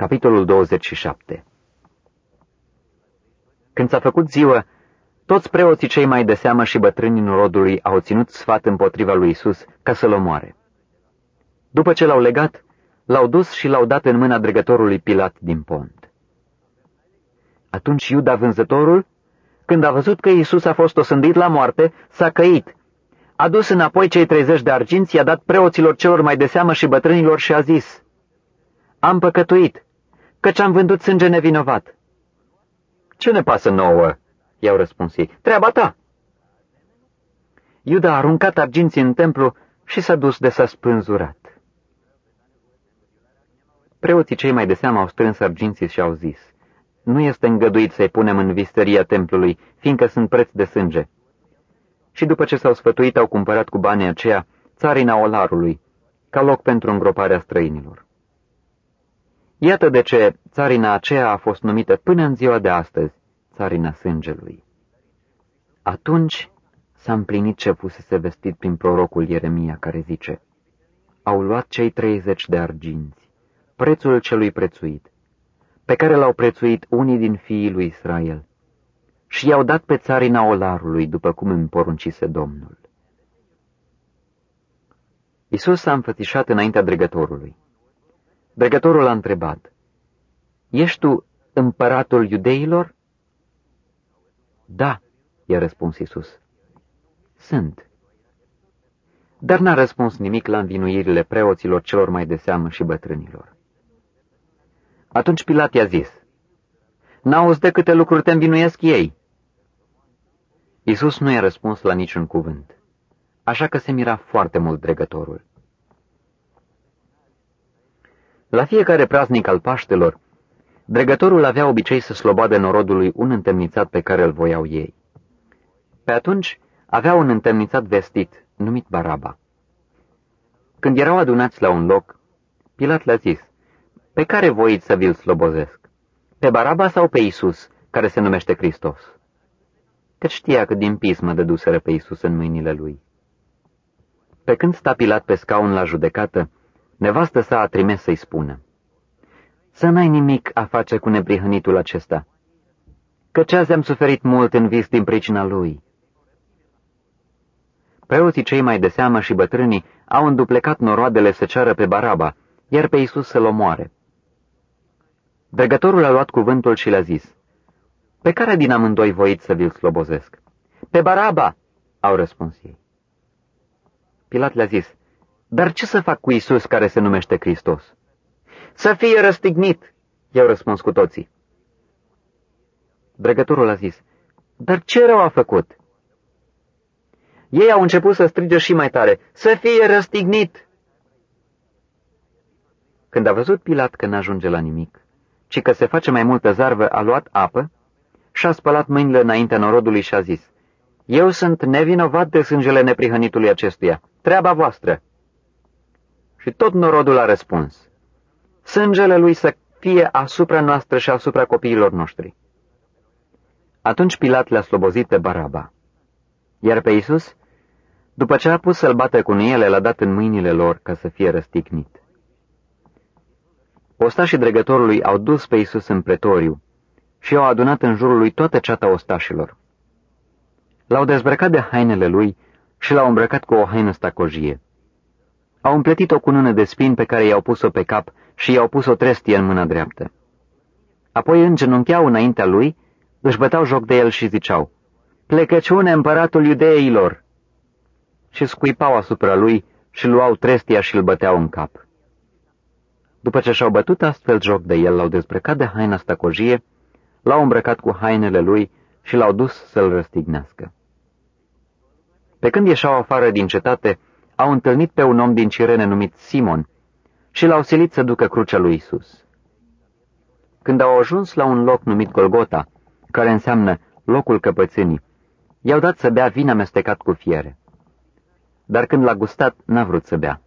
Capitolul 27 Când s-a făcut ziua, toți preoții cei mai de seamă și bătrânii norodului au ținut sfat împotriva lui Isus ca să-l omoare. După ce l-au legat, l-au dus și l-au dat în mâna dregătorului Pilat din pont. Atunci Iuda vânzătorul, când a văzut că Isus a fost osândit la moarte, s-a căit. A dus înapoi cei treizeci de arginți, i-a dat preoților celor mai de seamă și bătrânilor și a zis, Am păcătuit, căci am vândut sânge nevinovat. Ce ne pasă nouă?" i-au răspuns ei. Treaba ta! Iuda a aruncat arginții în templu și s-a dus de s-a spânzurat. Preoții cei mai de seamă au strâns arginții și au zis, Nu este îngăduit să-i punem în visteria templului, fiindcă sunt preț de sânge. Și după ce s-au sfătuit, au cumpărat cu banii aceia țarina olarului, ca loc pentru îngroparea străinilor. Iată de ce țarina aceea a fost numită până în ziua de astăzi țarina sângelui. Atunci s-a împlinit ce fusese vestit prin prorocul Ieremia, care zice, Au luat cei treizeci de arginți, prețul celui prețuit, pe care l-au prețuit unii din fiii lui Israel, și i-au dat pe țarina olarului, după cum îmi poruncise Domnul. Isus s-a înfățișat înaintea dregătorului. Dregătorul a întrebat, Ești tu împăratul iudeilor? Da, i-a răspuns Isus. Sunt. Dar n-a răspuns nimic la învinuirile preoților celor mai de seamă și bătrânilor. Atunci Pilat i-a zis, N-auzi de câte lucruri te învinuiesc ei. Isus nu i-a răspuns la niciun cuvânt, așa că se mira foarte mult dregătorul. La fiecare praznic al Paștelor, Dregătorul avea obicei să slobade norodului un întemnițat pe care îl voiau ei. Pe atunci avea un întemnițat vestit, numit Baraba. Când erau adunați la un loc, Pilat le-a zis, Pe care voiți să vi-l slobozesc? Pe Baraba sau pe Isus, care se numește Hristos? Că știa că din pismă dăduseră pe Isus în mâinile lui. Pe când sta Pilat pe scaun la judecată, nevastă sa a trimis să-i spună, să n-ai nimic a face cu neprihănitul acesta, căci azi am suferit mult în vis din pricina lui. Preoții cei mai de seamă și bătrânii au înduplecat noroadele să ceară pe Baraba, iar pe Isus să-l omoare. Dregătorul a luat cuvântul și le-a zis, Pe care din amândoi voit să vi-l slobozesc? Pe Baraba, au răspuns ei. Pilat le-a zis, Dar ce să fac cu Isus care se numește Hristos? Să fie răstignit, i-au răspuns cu toții. Dregătorul a zis, dar ce rău a făcut? Ei au început să strige și mai tare, să fie răstignit! Când a văzut Pilat că n-ajunge la nimic, ci că se face mai multă zarvă, a luat apă și-a spălat mâinile înaintea norodului și a zis, Eu sunt nevinovat de sângele neprihănitului acestuia, treaba voastră. Și tot norodul a răspuns, sângele lui să fie asupra noastră și asupra copiilor noștri. Atunci Pilat le-a slobozit pe Baraba. Iar pe Isus, după ce a pus să-l bată cu nuiele, l-a dat în mâinile lor ca să fie răstignit. Ostașii dregătorului au dus pe Isus în pretoriu și au adunat în jurul lui toată ceata ostașilor. L-au dezbrăcat de hainele lui și l-au îmbrăcat cu o haină stacojie. Au împletit o cunună de spin pe care i-au pus-o pe cap și i-au pus o trestie în mâna dreaptă. Apoi îngenuncheau înaintea lui, își băteau joc de el și ziceau, Plecăciune împăratul iudeilor! Și scuipau asupra lui și luau trestia și îl băteau în cap. După ce și-au bătut astfel joc de el, l-au dezbrăcat de haina stacojie, l-au îmbrăcat cu hainele lui și l-au dus să-l răstignească. Pe când ieșeau afară din cetate, au întâlnit pe un om din Cirene numit Simon și l-au silit să ducă crucea lui Isus. Când au ajuns la un loc numit Golgota, care înseamnă locul căpățânii, i-au dat să bea vin amestecat cu fiere. Dar când l-a gustat, n-a vrut să bea.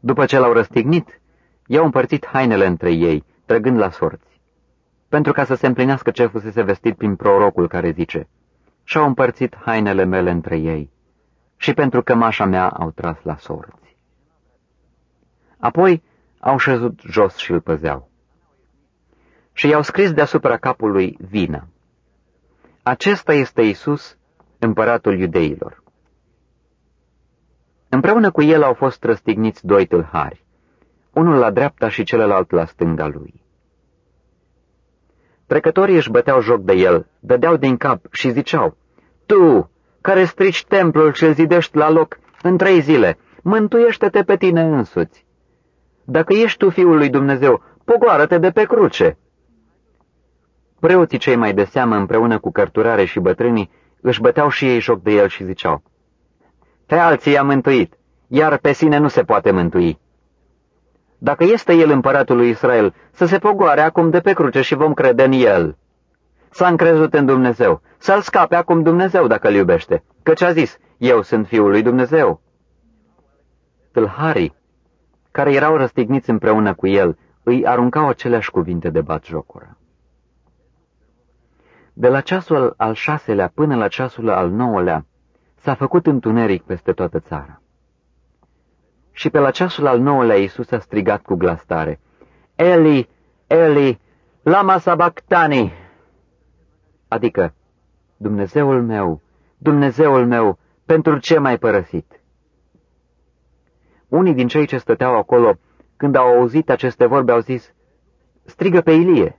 După ce l-au răstignit, i-au împărțit hainele între ei, trăgând la sorți, pentru ca să se împlinească ce fusese vestit prin prorocul care zice, și-au împărțit hainele mele între ei, și pentru că mașa mea au tras la sorți. Apoi au șezut jos și îl păzeau. Și i-au scris deasupra capului vină. Acesta este Isus, împăratul iudeilor. Împreună cu el au fost răstigniți doi tâlhari, unul la dreapta și celălalt la stânga lui. Trecătorii își băteau joc de el, dădeau din cap și ziceau, Tu, care strici templul și îl zidești la loc în trei zile, mântuiește-te pe tine însuți. Dacă ești tu Fiul lui Dumnezeu, pogoară-te de pe cruce. Preoții cei mai de seamă, împreună cu cărturare și bătrânii, își băteau și ei joc de el și ziceau, Pe alții i-a mântuit, iar pe sine nu se poate mântui. Dacă este el împăratul lui Israel, să se pogoare acum de pe cruce și vom crede în el. S-a încrezut în Dumnezeu, să-l scape acum Dumnezeu dacă îl iubește, căci a zis, eu sunt Fiul lui Dumnezeu. Tâlharii, care erau răstigniți împreună cu el, îi aruncau aceleași cuvinte de batjocură. De la ceasul al șaselea până la ceasul al nouălea s-a făcut întuneric peste toată țara. Și pe la ceasul al nouălea Iisus a strigat cu glas tare, Eli, Eli, lama sabactani! Adică, Dumnezeul meu, Dumnezeul meu, pentru ce m-ai părăsit? Unii din cei ce stăteau acolo, când au auzit aceste vorbe, au zis, strigă pe Ilie.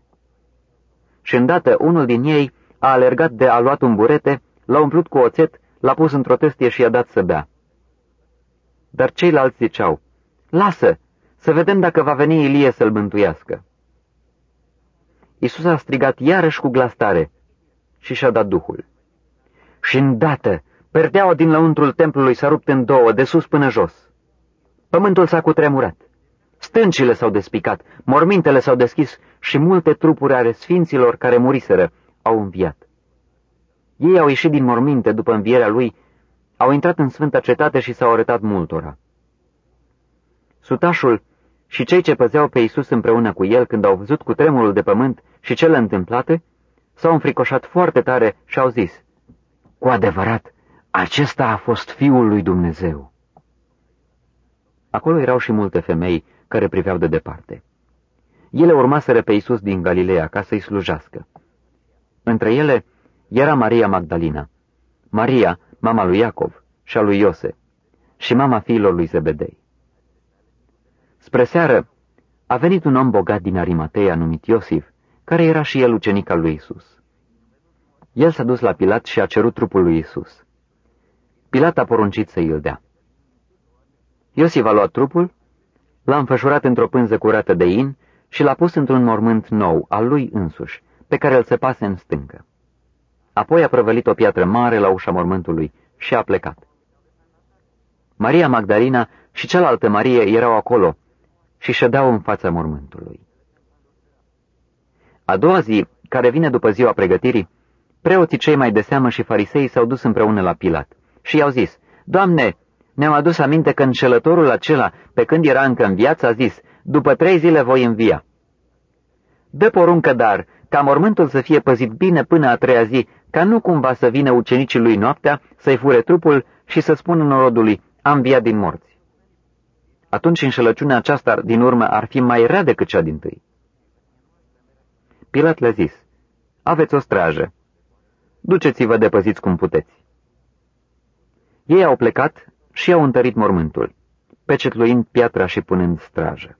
Și îndată unul din ei a alergat de a luat un burete, l-a umplut cu oțet, l-a pus într-o testie și i-a dat să bea. Dar ceilalți ziceau, lasă, să vedem dacă va veni Ilie să-l mântuiască. Iisus a strigat iarăși cu glas tare și și-a dat Duhul. Și îndată, perdeaua din lăuntrul templului s-a rupt în două, de sus până jos. Pământul s-a cutremurat. Stâncile s-au despicat, mormintele s-au deschis și multe trupuri ale sfinților care muriseră au înviat. Ei au ieșit din morminte după învierea lui, au intrat în sfânta cetate și s-au arătat multora. Sutașul și cei ce păzeau pe Iisus împreună cu el când au văzut cu tremurul de pământ și cele întâmplate, s-au înfricoșat foarte tare și au zis, Cu adevărat, acesta a fost Fiul lui Dumnezeu. Acolo erau și multe femei care priveau de departe. Ele urmaseră pe Iisus din Galileea ca să-i slujească. Între ele era Maria Magdalena, Maria, mama lui Iacov și a lui Iose, și mama fiilor lui Zebedei. Spre seară a venit un om bogat din Arimateia numit Iosif, care era și el ucenic al lui Isus. El s-a dus la Pilat și a cerut trupul lui Isus. Pilat a poruncit să îl dea. Iosif a luat trupul, l-a înfășurat într-o pânză curată de in și l-a pus într-un mormânt nou, al lui însuși, pe care îl săpase în stâncă. Apoi a prăvălit o piatră mare la ușa mormântului și a plecat. Maria Magdalena și cealaltă Marie erau acolo și ședeau în fața mormântului. A doua zi, care vine după ziua pregătirii, preoții cei mai de seamă și farisei s-au dus împreună la Pilat și i-au zis, Doamne, ne-am adus aminte că înșelătorul acela, pe când era încă în viață, a zis, după trei zile voi învia. Dă poruncă, dar, ca mormântul să fie păzit bine până a treia zi, ca nu cumva să vină ucenicii lui noaptea, să-i fure trupul și să spună norodului, am viat din morți. Atunci înșelăciunea aceasta din urmă ar fi mai rea decât cea din tâi. Pilat le-a zis, aveți o strajă, duceți-vă de păziți cum puteți. Ei au plecat și au întărit mormântul, pecetluind piatra și punând strajă.